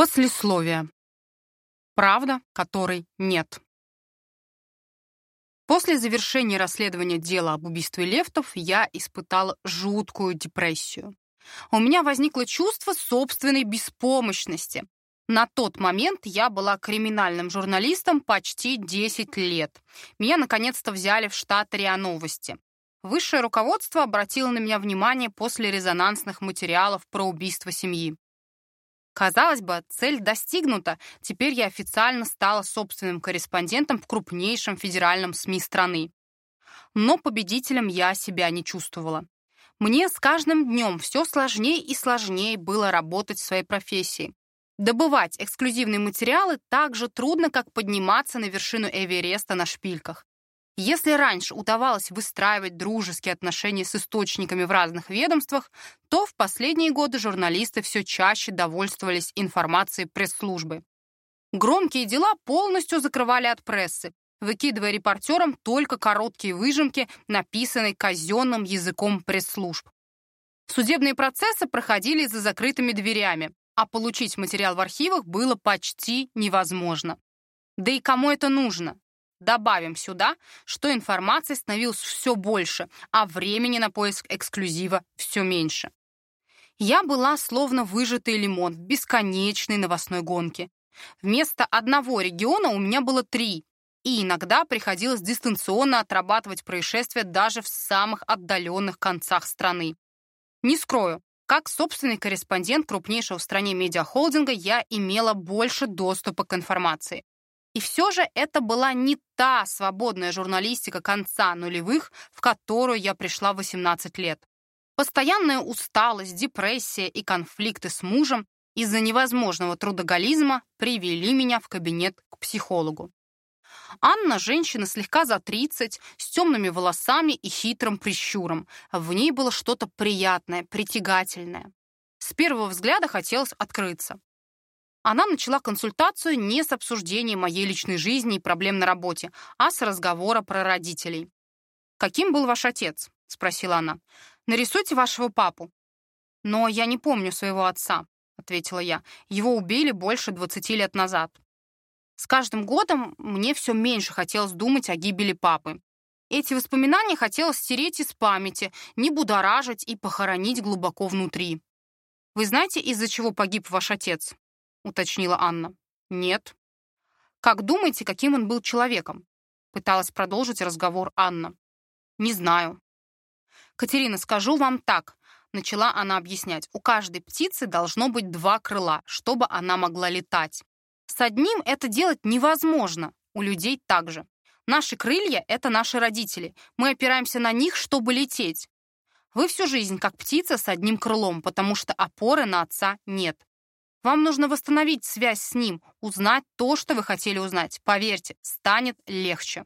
Послесловие. Правда, которой нет. После завершения расследования дела об убийстве Лефтов я испытала жуткую депрессию. У меня возникло чувство собственной беспомощности. На тот момент я была криминальным журналистом почти 10 лет. Меня наконец-то взяли в штат РИА Новости. Высшее руководство обратило на меня внимание после резонансных материалов про убийство семьи. Казалось бы, цель достигнута. Теперь я официально стала собственным корреспондентом в крупнейшем федеральном СМИ страны. Но победителем я себя не чувствовала. Мне с каждым днем все сложнее и сложнее было работать в своей профессии. Добывать эксклюзивные материалы так же трудно, как подниматься на вершину Эвереста на шпильках. Если раньше удавалось выстраивать дружеские отношения с источниками в разных ведомствах, то в последние годы журналисты все чаще довольствовались информацией пресс-службы. Громкие дела полностью закрывали от прессы, выкидывая репортерам только короткие выжимки, написанные казенным языком пресс-служб. Судебные процессы проходили за закрытыми дверями, а получить материал в архивах было почти невозможно. Да и кому это нужно? Добавим сюда, что информации становилось все больше, а времени на поиск эксклюзива все меньше. Я была словно выжатый лимон в бесконечной новостной гонке. Вместо одного региона у меня было три, и иногда приходилось дистанционно отрабатывать происшествия даже в самых отдаленных концах страны. Не скрою, как собственный корреспондент крупнейшего в стране медиахолдинга я имела больше доступа к информации. И все же это была не та свободная журналистика конца нулевых, в которую я пришла в 18 лет. Постоянная усталость, депрессия и конфликты с мужем из-за невозможного трудоголизма привели меня в кабинет к психологу. Анна – женщина слегка за 30, с темными волосами и хитрым прищуром. В ней было что-то приятное, притягательное. С первого взгляда хотелось открыться. Она начала консультацию не с обсуждения моей личной жизни и проблем на работе, а с разговора про родителей. «Каким был ваш отец?» — спросила она. «Нарисуйте вашего папу». «Но я не помню своего отца», — ответила я. «Его убили больше 20 лет назад». С каждым годом мне все меньше хотелось думать о гибели папы. Эти воспоминания хотелось стереть из памяти, не будоражить и похоронить глубоко внутри. «Вы знаете, из-за чего погиб ваш отец?» — уточнила Анна. «Нет». «Как думаете, каким он был человеком?» — пыталась продолжить разговор Анна. «Не знаю». «Катерина, скажу вам так», — начала она объяснять. «У каждой птицы должно быть два крыла, чтобы она могла летать. С одним это делать невозможно, у людей также. Наши крылья — это наши родители. Мы опираемся на них, чтобы лететь. Вы всю жизнь как птица с одним крылом, потому что опоры на отца нет. Вам нужно восстановить связь с ним, узнать то, что вы хотели узнать. Поверьте, станет легче.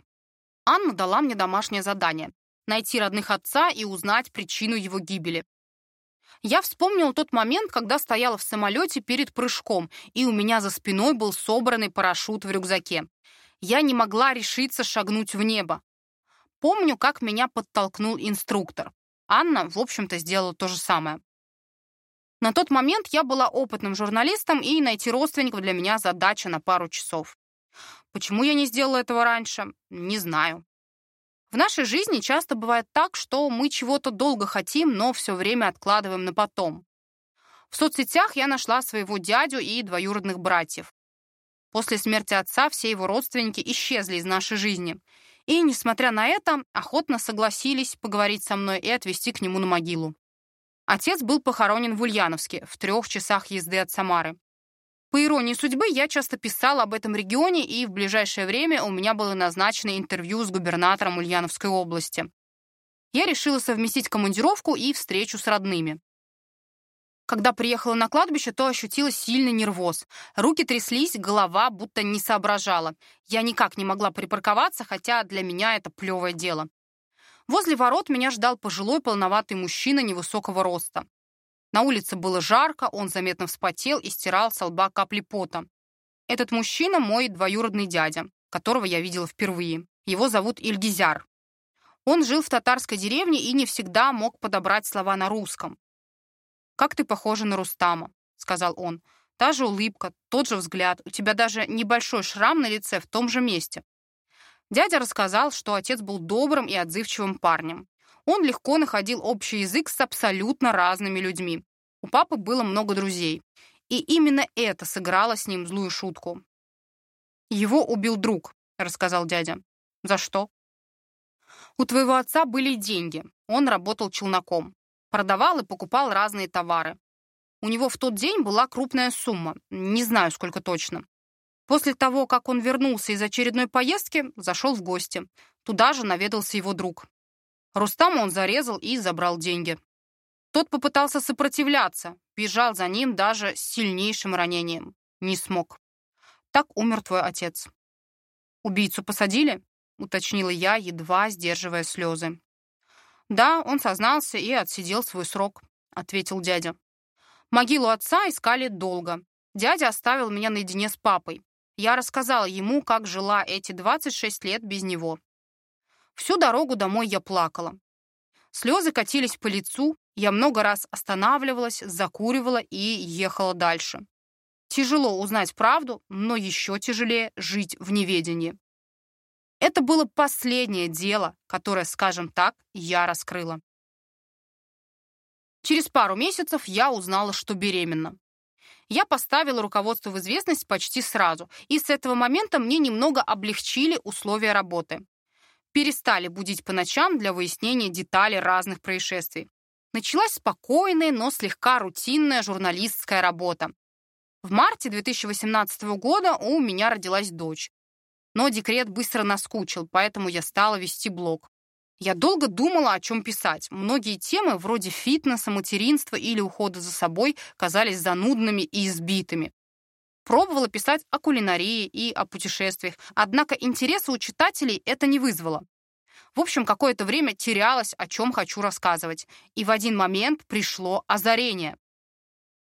Анна дала мне домашнее задание — найти родных отца и узнать причину его гибели. Я вспомнила тот момент, когда стояла в самолете перед прыжком, и у меня за спиной был собранный парашют в рюкзаке. Я не могла решиться шагнуть в небо. Помню, как меня подтолкнул инструктор. Анна, в общем-то, сделала то же самое. На тот момент я была опытным журналистом, и найти родственников для меня задача на пару часов. Почему я не сделала этого раньше, не знаю. В нашей жизни часто бывает так, что мы чего-то долго хотим, но все время откладываем на потом. В соцсетях я нашла своего дядю и двоюродных братьев. После смерти отца все его родственники исчезли из нашей жизни. И, несмотря на это, охотно согласились поговорить со мной и отвезти к нему на могилу. Отец был похоронен в Ульяновске, в трех часах езды от Самары. По иронии судьбы, я часто писала об этом регионе, и в ближайшее время у меня было назначено интервью с губернатором Ульяновской области. Я решила совместить командировку и встречу с родными. Когда приехала на кладбище, то ощутила сильный нервоз. Руки тряслись, голова будто не соображала. Я никак не могла припарковаться, хотя для меня это плевое дело. Возле ворот меня ждал пожилой полноватый мужчина невысокого роста. На улице было жарко, он заметно вспотел и стирал с лба капли пота. Этот мужчина — мой двоюродный дядя, которого я видела впервые. Его зовут Ильгизяр. Он жил в татарской деревне и не всегда мог подобрать слова на русском. «Как ты похожа на Рустама», — сказал он. Та же улыбка, тот же взгляд, у тебя даже небольшой шрам на лице в том же месте. Дядя рассказал, что отец был добрым и отзывчивым парнем. Он легко находил общий язык с абсолютно разными людьми. У папы было много друзей. И именно это сыграло с ним злую шутку. «Его убил друг», — рассказал дядя. «За что?» «У твоего отца были деньги. Он работал челноком. Продавал и покупал разные товары. У него в тот день была крупная сумма. Не знаю, сколько точно. После того, как он вернулся из очередной поездки, зашел в гости. Туда же наведался его друг. Рустама он зарезал и забрал деньги. Тот попытался сопротивляться, бежал за ним даже с сильнейшим ранением. Не смог. Так умер твой отец. «Убийцу посадили?» — уточнила я, едва сдерживая слезы. «Да, он сознался и отсидел свой срок», — ответил дядя. «Могилу отца искали долго. Дядя оставил меня наедине с папой. Я рассказала ему, как жила эти 26 лет без него. Всю дорогу домой я плакала. Слезы катились по лицу, я много раз останавливалась, закуривала и ехала дальше. Тяжело узнать правду, но еще тяжелее жить в неведении. Это было последнее дело, которое, скажем так, я раскрыла. Через пару месяцев я узнала, что беременна. Я поставила руководство в известность почти сразу, и с этого момента мне немного облегчили условия работы. Перестали будить по ночам для выяснения деталей разных происшествий. Началась спокойная, но слегка рутинная журналистская работа. В марте 2018 года у меня родилась дочь. Но декрет быстро наскучил, поэтому я стала вести блог. Я долго думала, о чем писать. Многие темы, вроде фитнеса, материнства или ухода за собой, казались занудными и избитыми. Пробовала писать о кулинарии и о путешествиях, однако интереса у читателей это не вызвало. В общем, какое-то время терялась, о чем хочу рассказывать. И в один момент пришло озарение.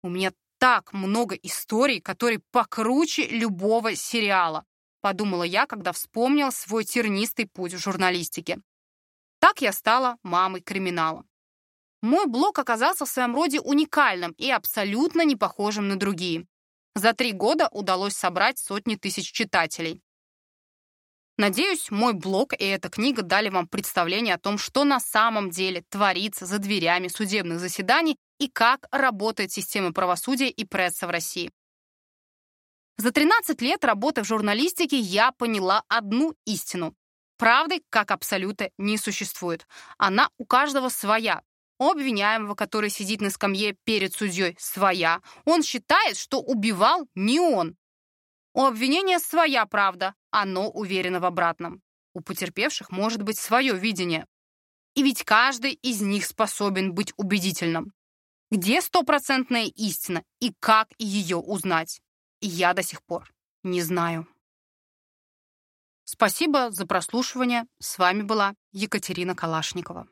У меня так много историй, которые покруче любого сериала, подумала я, когда вспомнила свой тернистый путь в журналистике. Так я стала мамой криминала. Мой блог оказался в своем роде уникальным и абсолютно не похожим на другие. За три года удалось собрать сотни тысяч читателей. Надеюсь, мой блог и эта книга дали вам представление о том, что на самом деле творится за дверями судебных заседаний и как работает система правосудия и пресса в России. За 13 лет работы в журналистике я поняла одну истину. Правды, как абсолюта, не существует. Она у каждого своя. У обвиняемого, который сидит на скамье перед судьей, своя. Он считает, что убивал не он. У обвинения своя правда, оно уверено в обратном. У потерпевших может быть свое видение. И ведь каждый из них способен быть убедительным. Где стопроцентная истина и как ее узнать? Я до сих пор не знаю. Спасибо за прослушивание. С вами была Екатерина Калашникова.